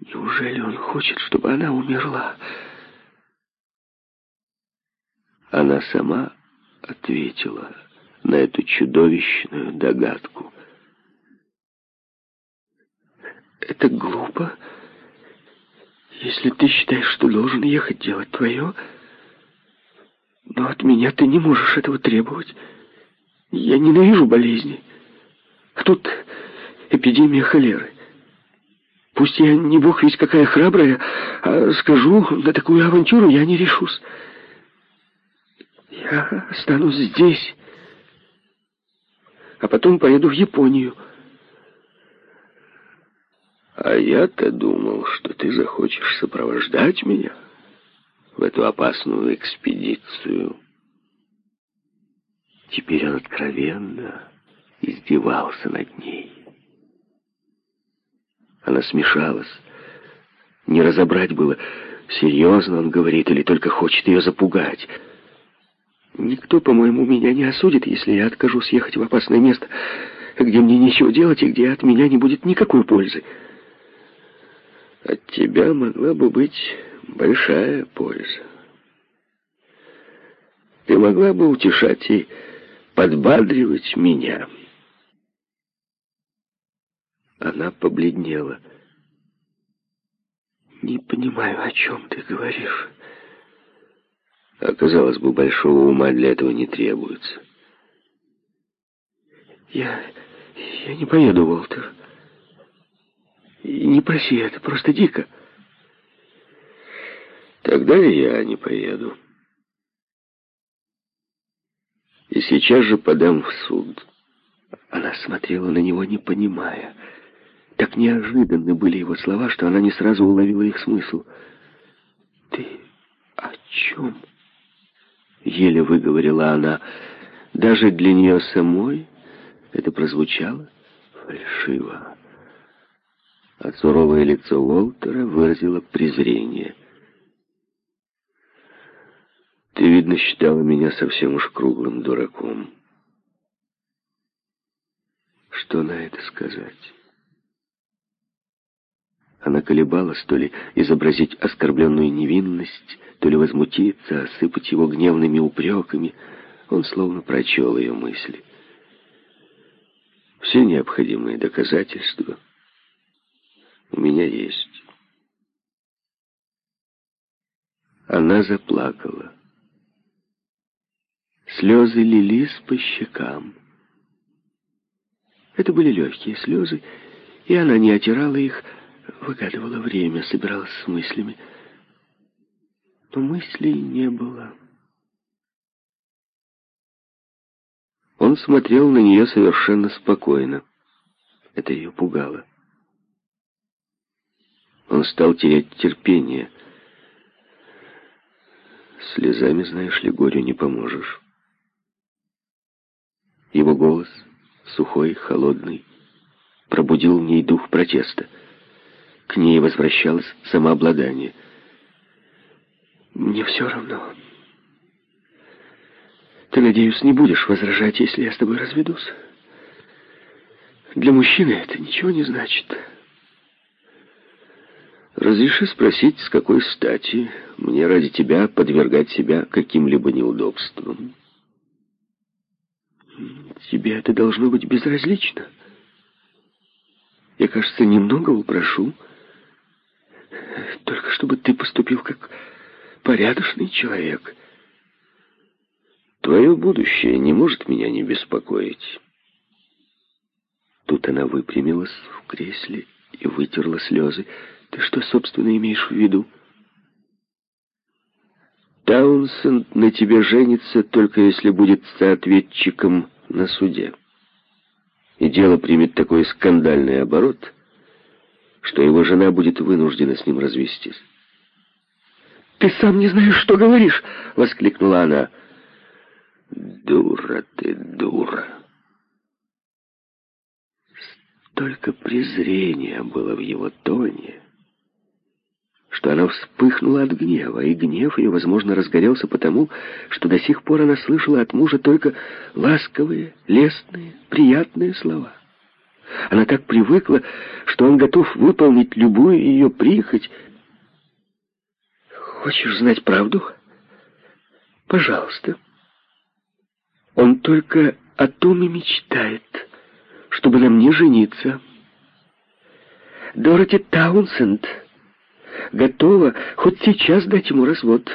Неужели он хочет, чтобы она умерла? Она сама ответила на эту чудовищную догадку. Это глупо. Если ты считаешь, что должен ехать делать твое, но от меня ты не можешь этого требовать. Я ненавижу болезни. А тут эпидемия холеры. Пусть я не бог весь какая храбрая, а скажу, на такую авантюру я не решусь. Я останусь здесь, а потом поеду в Японию. А я-то думал, что ты захочешь сопровождать меня в эту опасную экспедицию. Теперь он откровенно издевался над ней. Она смешалась. Не разобрать было, серьезно он говорит или только хочет ее запугать. Никто, по-моему, меня не осудит, если я откажусь ехать в опасное место, где мне нечего делать и где от меня не будет никакой пользы. От тебя могла бы быть большая польза. Ты могла бы утешать и подбадривать меня. Она побледнела. «Не понимаю, о чем ты говоришь». Оказалось бы, большого ума для этого не требуется. «Я... я не поеду, Уолтер. Не проси, это просто дико». «Тогда и я не поеду. И сейчас же подам в суд». Она смотрела на него, не понимая. Так неожиданны были его слова, что она не сразу уловила их смысл. «Ты о чем?» Еле выговорила она. Даже для нее самой это прозвучало фальшиво. А суровое лицо Уолтера выразило презрение. «Ты, видно, считала меня совсем уж круглым дураком». Что на это сказать? Она колебалась, то ли изобразить оскорбленную невинность, то ли возмутиться, осыпать его гневными упреками. Он словно прочел ее мысли. Все необходимые доказательства у меня есть. Она заплакала. Слезы лились по щекам. Это были легкие слезы, и она не отирала их, выгадывала время, собиралась с мыслями. Но мыслей не было. Он смотрел на нее совершенно спокойно. Это ее пугало. Он стал терять терпение. Слезами, знаешь ли, горю не поможешь. Его голос, сухой, холодный, пробудил в ней дух протеста. К ней возвращалось самообладание. «Мне все равно. Ты, надеюсь, не будешь возражать, если я с тобой разведусь? Для мужчины это ничего не значит». Разреши спросить, с какой стати мне ради тебя подвергать себя каким-либо неудобствам? Тебе это должно быть безразлично. Я, кажется, немного упрошу. Только чтобы ты поступил как порядочный человек. Твое будущее не может меня не беспокоить. Тут она выпрямилась в кресле и вытерла слезы. Ты что, собственно, имеешь в виду? Таунсенд на тебе женится, только если будет соответчиком на суде. И дело примет такой скандальный оборот, что его жена будет вынуждена с ним развестись. «Ты сам не знаешь, что говоришь!» — воскликнула она. «Дура ты, дура!» Столько презрения было в его тоне, что она вспыхнула от гнева, и гнев ее, возможно, разгорелся потому, что до сих пор она слышала от мужа только ласковые, лестные, приятные слова. Она так привыкла, что он готов выполнить любую ее прихоть. Хочешь знать правду? Пожалуйста. Он только о том и мечтает, чтобы на мне жениться. Дороти Таунсенд готова хоть сейчас дать ему развод.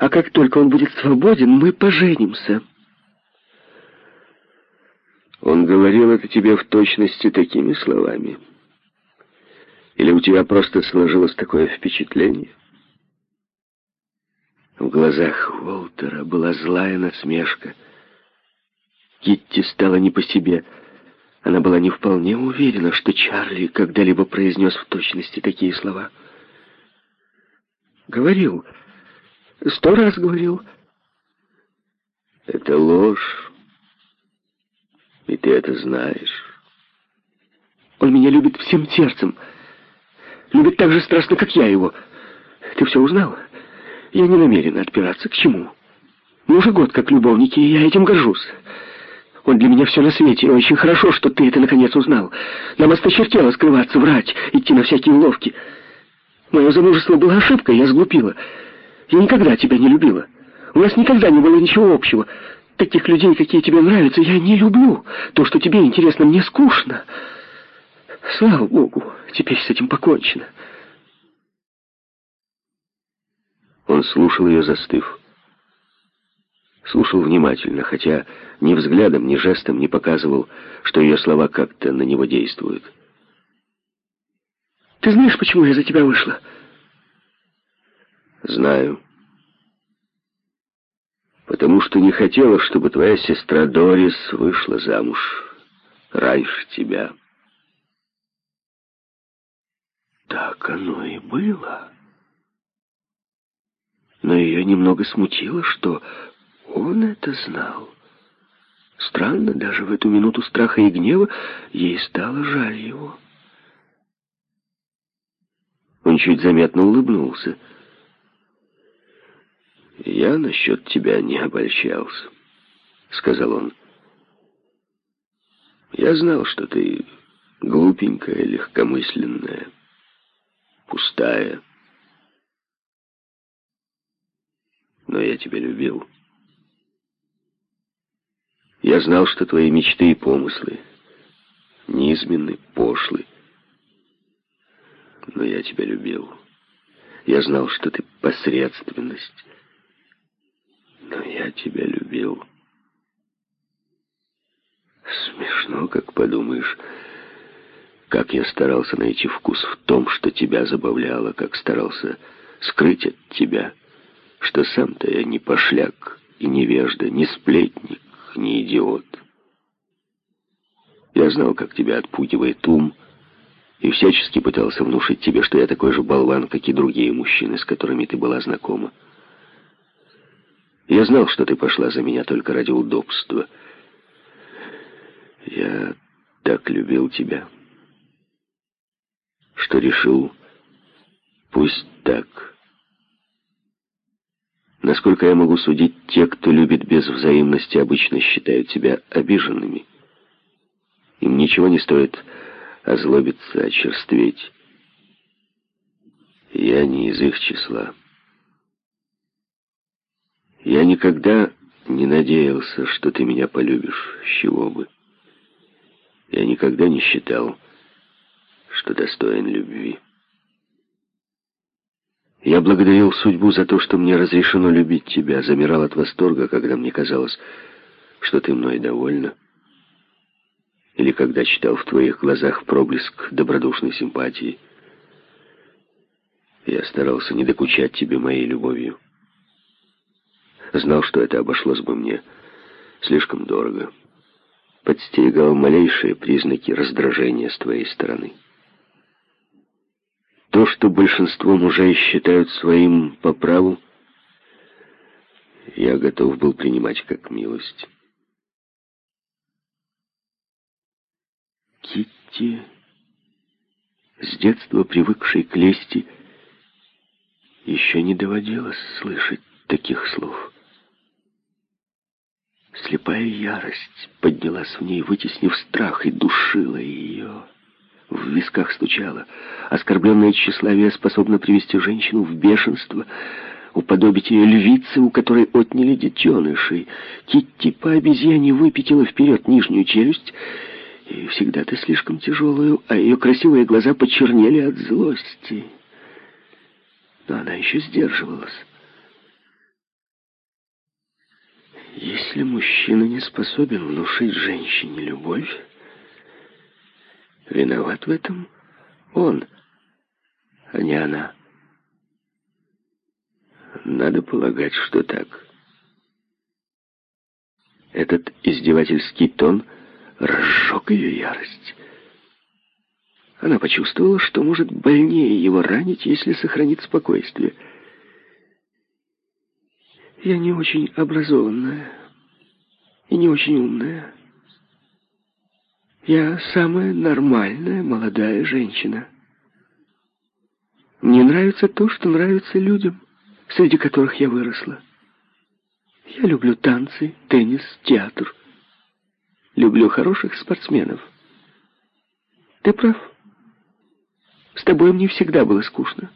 А как только он будет свободен, мы поженимся. Он говорил это тебе в точности такими словами? Или у тебя просто сложилось такое впечатление? В глазах Уолтера была злая насмешка. Китти стала не по себе. Она была не вполне уверена, что Чарли когда-либо произнес в точности такие слова. «Говорил. Сто раз говорил». «Это ложь. И ты это знаешь. Он меня любит всем сердцем. Любит так же страстно, как я его. Ты все узнал? Я не намерен отпираться. К чему? Мы уже год как любовники, и я этим горжусь. Он для меня все на свете, и очень хорошо, что ты это наконец узнал. Нам осточертело скрываться, врать, идти на всякие уловки. Мое замужество было ошибкой, я сглупила. Я никогда тебя не любила. У нас никогда не было ничего общего. Таких людей, какие тебе нравятся, я не люблю. То, что тебе интересно, мне скучно. Слава Богу, теперь с этим покончено. Он слушал ее, застыв. Слушал внимательно, хотя ни взглядом, ни жестом не показывал, что ее слова как-то на него действуют. «Ты знаешь, почему я за тебя вышла?» «Знаю» потому что не хотела, чтобы твоя сестра Дорис вышла замуж раньше тебя. Так оно и было. Но ее немного смутило, что он это знал. Странно, даже в эту минуту страха и гнева ей стало жаль его. Он чуть заметно улыбнулся. «Я насчет тебя не обольщался», — сказал он. «Я знал, что ты глупенькая, легкомысленная, пустая. Но я тебя любил. Я знал, что твои мечты и помыслы низменны, пошлы. Но я тебя любил. Я знал, что ты посредственность, но я тебя любил. Смешно, как подумаешь, как я старался найти вкус в том, что тебя забавляло, как старался скрыть от тебя, что сам-то я не пошляк и невежда, не сплетник, не идиот. Я знал, как тебя отпугивает ум, и всячески пытался внушить тебе, что я такой же болван, как и другие мужчины, с которыми ты была знакома. Я знал, что ты пошла за меня только ради удобства. Я так любил тебя, что решил, пусть так. Насколько я могу судить, те, кто любит без взаимности, обычно считают себя обиженными. Им ничего не стоит озлобиться, очерстветь. Я не из их числа. Я никогда не надеялся, что ты меня полюбишь, с чего бы. Я никогда не считал, что достоин любви. Я благодарил судьбу за то, что мне разрешено любить тебя, замирал от восторга, когда мне казалось, что ты мной довольна. Или когда читал в твоих глазах проблеск добродушной симпатии. Я старался не докучать тебе моей любовью. Знал, что это обошлось бы мне слишком дорого. Подстерегал малейшие признаки раздражения с твоей стороны. То, что большинство мужей считают своим по праву, я готов был принимать как милость. Китти, с детства привыкшей к лести, еще не доводилось слышать таких слов. Слепая ярость поднялась в ней, вытеснив страх, и душила ее. В висках стучало. Оскорбленное тщеславие способно привести женщину в бешенство, уподобить ее львице, у которой отняли детенышей. Китти по обезьяне выпятила вперед нижнюю челюсть, и всегда ты слишком тяжелую, а ее красивые глаза почернели от злости. Но она еще сдерживалась. Если мужчина не способен внушить женщине любовь, виноват в этом он, а не она. Надо полагать, что так. Этот издевательский тон разжег ее ярость. Она почувствовала, что может больнее его ранить, если сохранит спокойствие — я не очень образованная и не очень умная. Я самая нормальная молодая женщина. Мне нравится то, что нравится людям, среди которых я выросла. Я люблю танцы, теннис, театр. Люблю хороших спортсменов. Ты прав. С тобой мне всегда было скучно.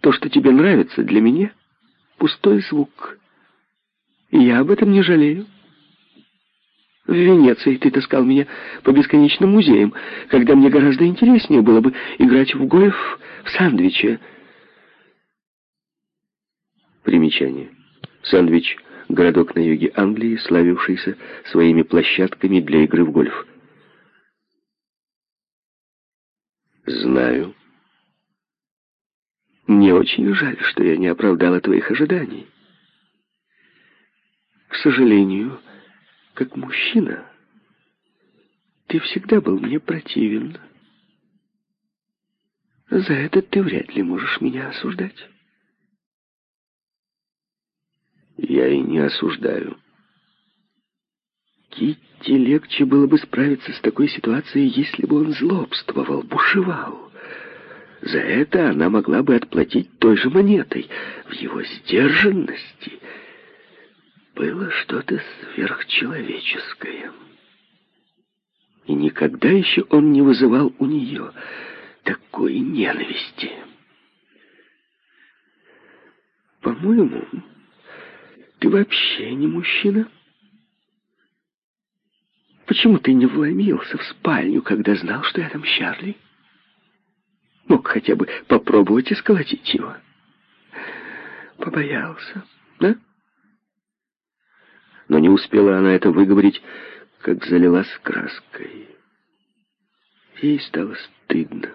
То, что тебе нравится, для меня — пустой звук. Я об этом не жалею. В Венеции ты таскал меня по бесконечным музеям, когда мне гораздо интереснее было бы играть в гольф в Сандвиче. Примечание. Сандвич — городок на юге Англии, славившийся своими площадками для игры в гольф. Знаю. Мне очень жаль, что я не оправдала твоих ожиданий. К сожалению, как мужчина, ты всегда был мне противен. За это ты вряд ли можешь меня осуждать. Я и не осуждаю. Китти легче было бы справиться с такой ситуацией, если бы он злобствовал, бушевал. За это она могла бы отплатить той же монетой. В его сдержанности было что-то сверхчеловеческое. И никогда еще он не вызывал у нее такой ненависти. По-моему, ты вообще не мужчина. Почему ты не вломился в спальню, когда знал, что я там Чарли? Мог хотя бы попробовать исколотить его. Побоялся, да? Но не успела она это выговорить, как залилась краской. Ей стало стыдно.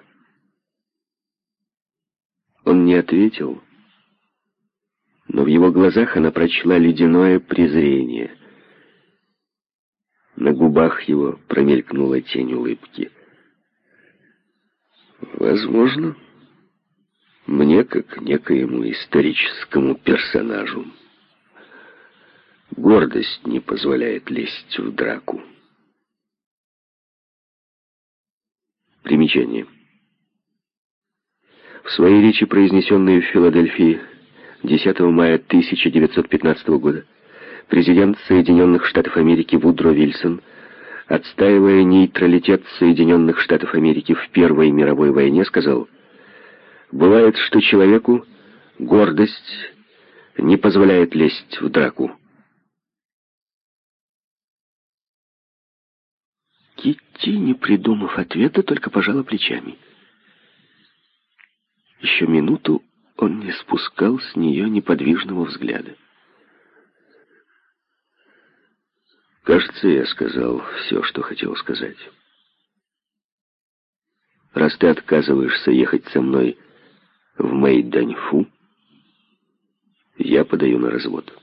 Он не ответил, но в его глазах она прочла ледяное презрение. На губах его промелькнула тень улыбки. Возможно, мне, как некоему историческому персонажу, гордость не позволяет лезть в драку. Примечание. В своей речи, произнесенной в Филадельфии 10 мая 1915 года, президент Соединенных Штатов Америки Вудро Вильсон – отстаивая нейтралитет Соединенных Штатов Америки в Первой мировой войне, сказал, «Бывает, что человеку гордость не позволяет лезть в драку». Китти, не придумав ответа, только пожала плечами. Еще минуту он не спускал с нее неподвижного взгляда. Кажется, я сказал все, что хотел сказать. Раз ты отказываешься ехать со мной в Мэйданьфу, я подаю на развод.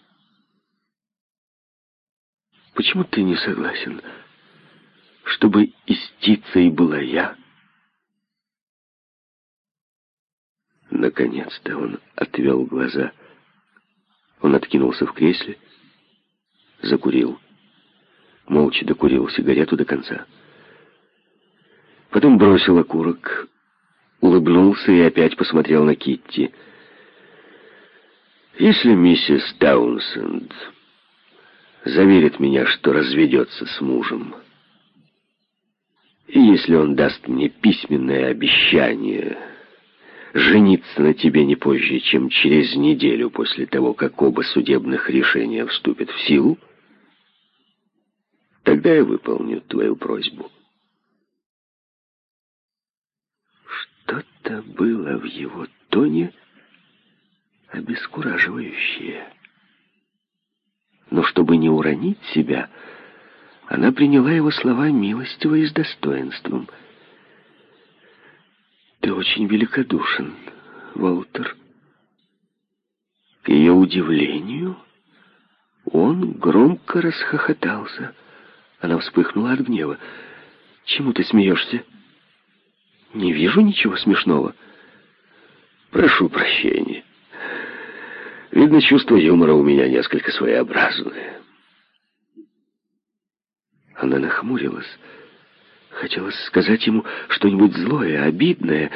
Почему ты не согласен, чтобы истицей была я? Наконец-то он отвел глаза. Он откинулся в кресле, закурил молча докурил сигарету до конца. Потом бросил окурок, улыбнулся и опять посмотрел на Китти. «Если миссис Таунсенд заверит меня, что разведется с мужем. И если он даст мне письменное обещание жениться на тебе не позже, чем через неделю после того, как оба судебных решения вступят в силу, тогда я выполню твою просьбу. Что-то было в его тоне обескураживающее. Но чтобы не уронить себя, она приняла его слова милостиво и с достоинством. «Ты очень великодушен, Волтер». К ее удивлению, он громко расхохотался. Она вспыхнула от гнева. «Чему ты смеешься?» «Не вижу ничего смешного». «Прошу прощения. Видно, чувство юмора у меня несколько своеобразное». Она нахмурилась. Хотелось сказать ему что-нибудь злое, обидное,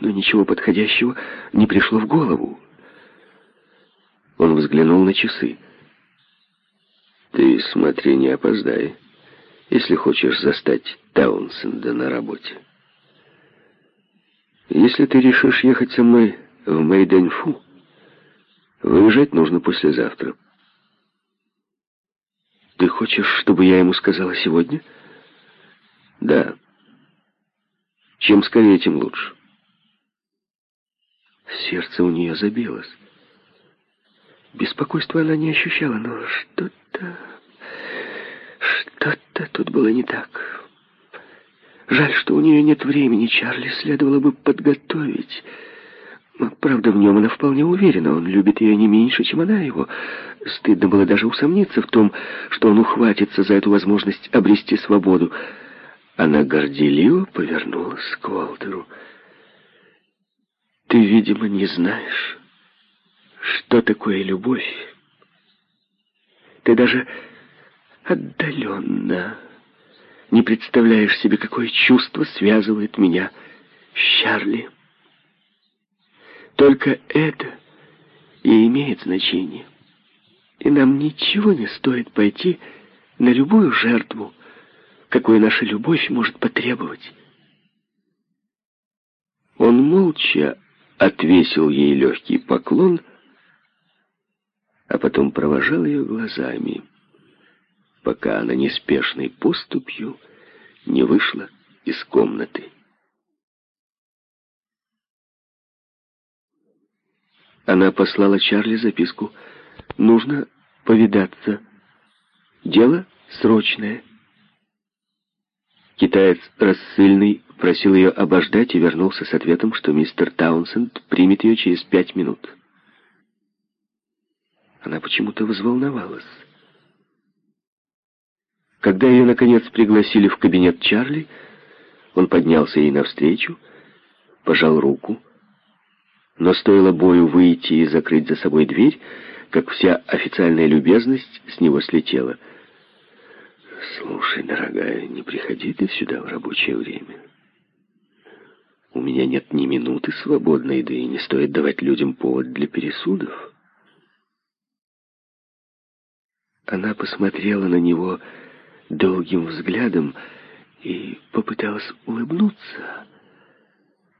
но ничего подходящего не пришло в голову. Он взглянул на часы. «Ты смотри, не опоздай, если хочешь застать Таунсенда на работе. Если ты решишь ехать со мной в Мэйдэньфу, выезжать нужно послезавтра». Ты хочешь, чтобы я ему сказала сегодня? Да. Чем скорее, тем лучше. Сердце у нее забилось. Беспокойства она не ощущала, но что-то... Что-то тут было не так. Жаль, что у нее нет времени. Чарли следовало бы подготовить... Правда, в нем она вполне уверена. Он любит ее не меньше, чем она его. Стыдно было даже усомниться в том, что он ухватится за эту возможность обрести свободу. Она горделиво повернулась к Уолтеру. «Ты, видимо, не знаешь, что такое любовь. Ты даже отдаленно не представляешь себе, какое чувство связывает меня с Чарли». Только это и имеет значение. И нам ничего не стоит пойти на любую жертву, какую наша любовь может потребовать. Он молча отвесил ей легкий поклон, а потом провожал ее глазами, пока она неспешной поступью не вышла из комнаты. Она послала Чарли записку. «Нужно повидаться. Дело срочное». Китаец рассыльный просил ее обождать и вернулся с ответом, что мистер Таунсенд примет ее через пять минут. Она почему-то взволновалась. Когда ее, наконец, пригласили в кабинет Чарли, он поднялся ей навстречу, пожал руку, но стоило Бою выйти и закрыть за собой дверь, как вся официальная любезность с него слетела. «Слушай, дорогая, не приходи ты сюда в рабочее время. У меня нет ни минуты свободной, да и не стоит давать людям повод для пересудов». Она посмотрела на него долгим взглядом и попыталась улыбнуться,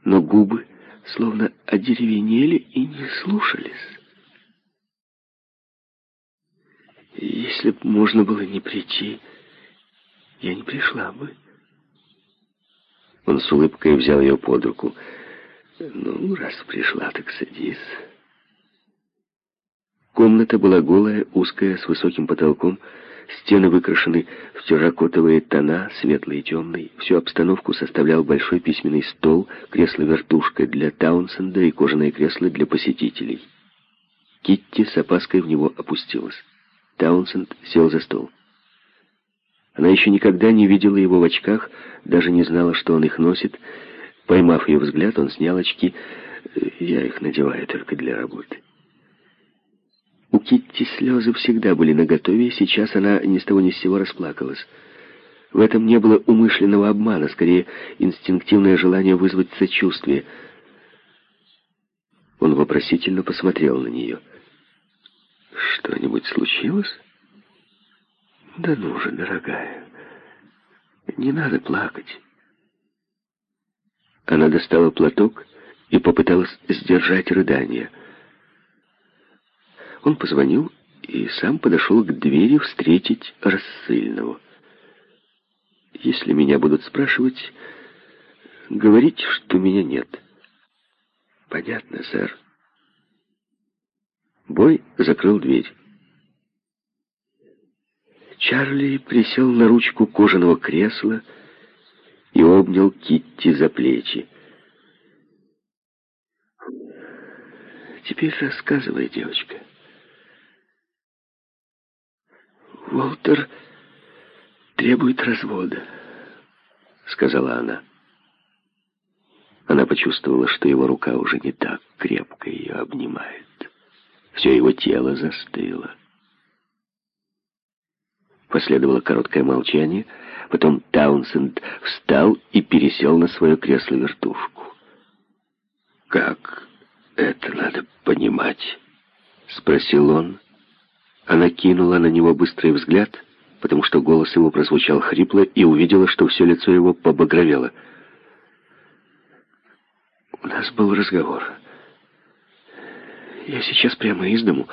но губы словно одеревенели и не слушались. Если б можно было не прийти, я не пришла бы. Он с улыбкой взял ее под руку. «Ну, раз пришла, так садись». Комната была голая, узкая, с высоким потолком, Стены выкрашены в терракотовые тона, светлый и темный. Всю обстановку составлял большой письменный стол, кресло-вертушка для Таунсенда и кожаное кресло для посетителей. Китти с опаской в него опустилась. Таунсенд сел за стол. Она еще никогда не видела его в очках, даже не знала, что он их носит. Поймав ее взгляд, он снял очки. «Я их надеваю только для работы». У Китти слезы всегда были наготове, и сейчас она ни с того ни с сего расплакалась. В этом не было умышленного обмана, скорее инстинктивное желание вызвать сочувствие. Он вопросительно посмотрел на нее. «Что-нибудь случилось?» Да ну же, дорогая, не надо плакать. Она достала платок и попыталась сдержать рыдание. Он позвонил и сам подошел к двери встретить рассыльного. Если меня будут спрашивать, говорите, что меня нет. Понятно, сэр. Бой закрыл дверь. Чарли присел на ручку кожаного кресла и обнял Китти за плечи. «Теперь рассказывай, девочка». «Уолтер требует развода», — сказала она. Она почувствовала, что его рука уже не так крепко ее обнимает. Все его тело застыло. Последовало короткое молчание, потом Таунсенд встал и пересел на свое кресло-вертушку. «Как это надо понимать?» — спросил он. Она кинула на него быстрый взгляд, потому что голос его прозвучал хрипло, и увидела, что все лицо его побагровело. «У нас был разговор. Я сейчас прямо из дому.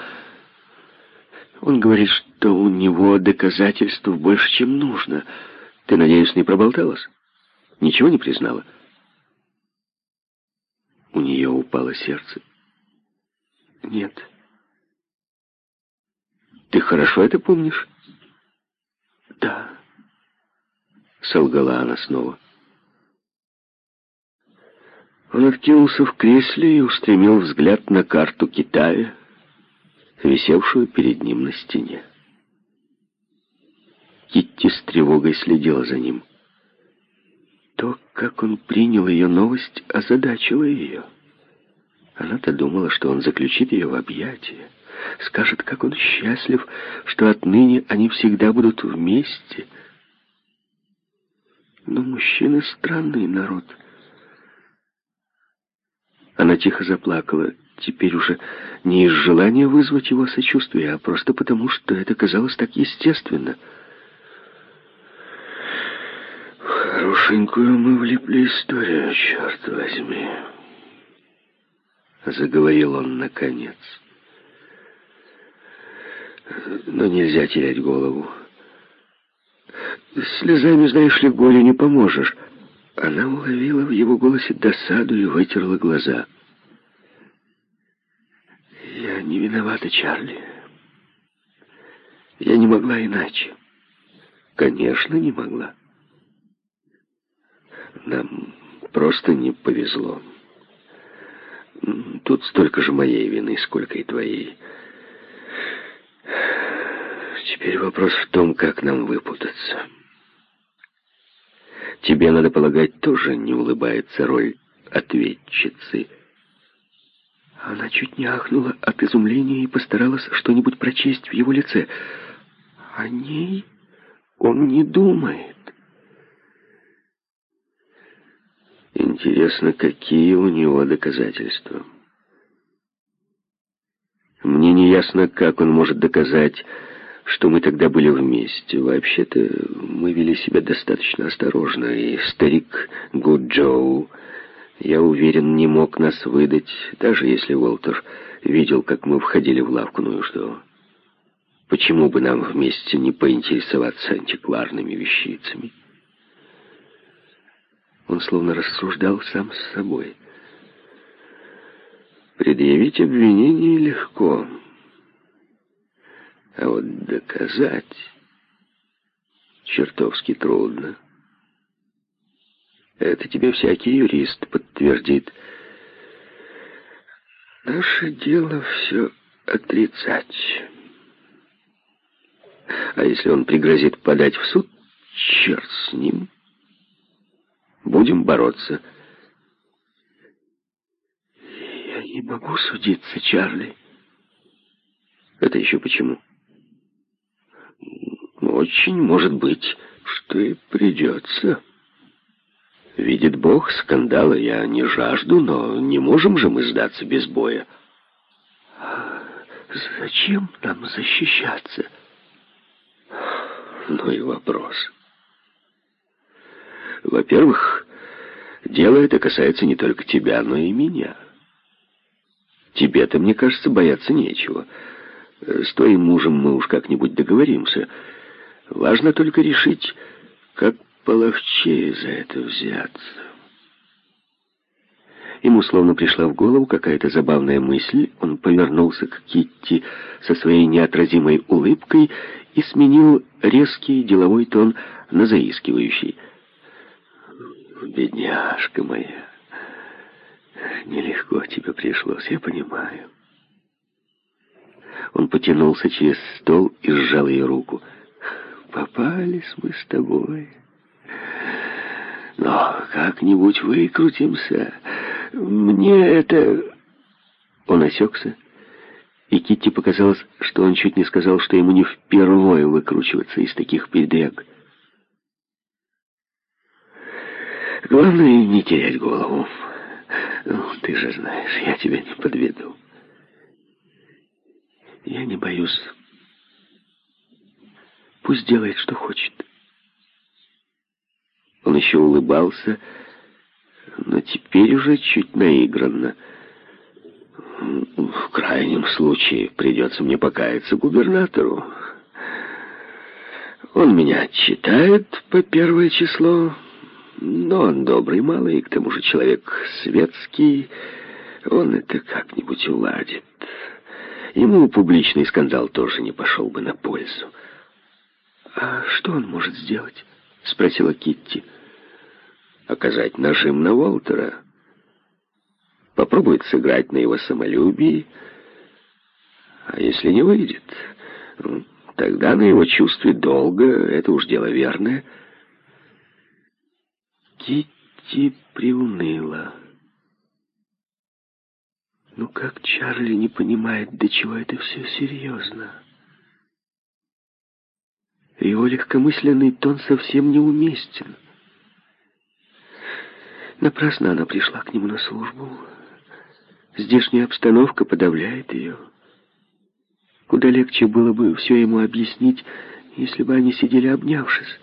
Он говорит, что у него доказательств больше, чем нужно. Ты, надеюсь, не проболталась? Ничего не признала?» У нее упало сердце. «Нет». Ты хорошо это помнишь? Да. Солгала она снова. Он откинулся в кресле и устремил взгляд на карту Китая, висевшую перед ним на стене. Китти с тревогой следила за ним. То, как он принял ее новость, озадачило ее. Она-то думала, что он заключит ее в объятия скажет, как он счастлив, что отныне они всегда будут вместе. Но мужчины — странный народ. Она тихо заплакала, теперь уже не из желания вызвать его сочувствие, а просто потому, что это казалось так естественно. «Хорошенькую мы влипли историю, черт возьми», — заговорил он наконец. Но нельзя терять голову. Слезами, знаешь ли, горю не поможешь. Она уловила в его голосе досаду и вытерла глаза. Я не виновата, Чарли. Я не могла иначе. Конечно, не могла. Нам просто не повезло. Тут столько же моей вины, сколько и твоей. Теперь вопрос в том, как нам выпутаться. Тебе, надо полагать, тоже не улыбается роль ответчицы. Она чуть не ахнула от изумления и постаралась что-нибудь прочесть в его лице. О ней он не думает. Интересно, какие у него доказательства. Мне не ясно, как он может доказать, что мы тогда были вместе. Вообще-то мы вели себя достаточно осторожно, и старик Гуджоу, я уверен, не мог нас выдать, даже если Уолтер видел, как мы входили в лавку, ну и что? Почему бы нам вместе не поинтересоваться антикварными вещицами? Он словно рассуждал сам с собой. Предъявить обвинение легко. А вот доказать чертовски трудно. Это тебе всякий юрист подтвердит. Наше дело все отрицать. А если он пригрозит подать в суд, черт с ним. Будем бороться. Я не могу судиться, Чарли. Это еще почему? Очень может быть, что и придется. Видит Бог, скандала я не жажду, но не можем же мы сдаться без боя. Зачем нам защищаться? Ну и вопрос. Во-первых, дело это касается не только тебя, но и меня. Тебе-то, мне кажется, бояться нечего. С твоим мужем мы уж как-нибудь договоримся. Важно только решить, как половчее за это взяться. Ему словно пришла в голову какая-то забавная мысль. Он повернулся к Китти со своей неотразимой улыбкой и сменил резкий деловой тон на заискивающий. «Бедняжка моя, нелегко тебе пришлось, я понимаю». Он потянулся через стол и сжал ее руку. «Попались мы с тобой. Но как-нибудь выкрутимся. Мне это...» Он осекся, и Китти показалось, что он чуть не сказал, что ему не впервые выкручиваться из таких передряг. Главное, не терять голову. Ну, ты же знаешь, я тебя не подведу. Я не боюсь. Пусть делает, что хочет. Он еще улыбался, но теперь уже чуть наигранно. В крайнем случае придется мне покаяться губернатору. Он меня отчитает по первое число, но он добрый малый, и к тому же человек светский. Он это как-нибудь уладит. Ему публичный скандал тоже не пошел бы на пользу. «А что он может сделать?» — спросила Китти. «Оказать нажим на Уолтера. Попробует сыграть на его самолюбии. А если не выйдет, ну, тогда на его чувстве долга, это уж дело верное». Китти приуныла. Ну как Чарли не понимает, до чего это все серьезно? Его легкомысленный тон совсем неуместен. Напрасно она пришла к нему на службу. Здешняя обстановка подавляет ее. Куда легче было бы все ему объяснить, если бы они сидели обнявшись.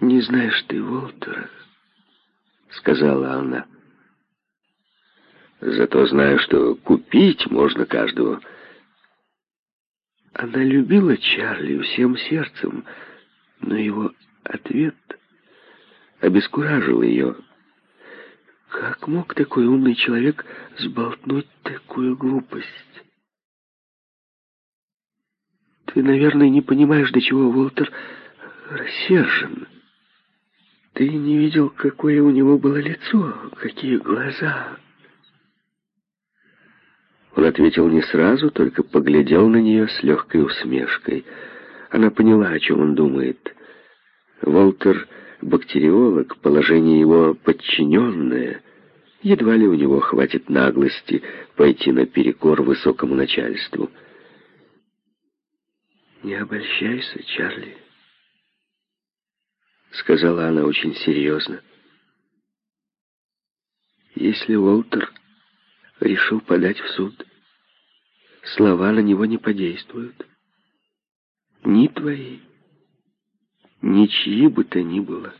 «Не знаешь ты Волтера», — сказала она. «Зато знаю, что купить можно каждого». Она любила Чарли всем сердцем, но его ответ обескуражил ее. Как мог такой умный человек сболтнуть такую глупость? Ты, наверное, не понимаешь, до чего Волтер рассержен. Ты не видел, какое у него было лицо, какие глаза. Он ответил не сразу, только поглядел на нее с легкой усмешкой. Она поняла, о чем он думает. Волтер — бактериолог, положение его подчиненное. Едва ли у него хватит наглости пойти наперекор высокому начальству. «Не обольщайся, Чарли», — сказала она очень серьезно. «Если Уолтер решил подать в суд, слова на него не подействуют. Ни твои, ни чьи бы то ни было».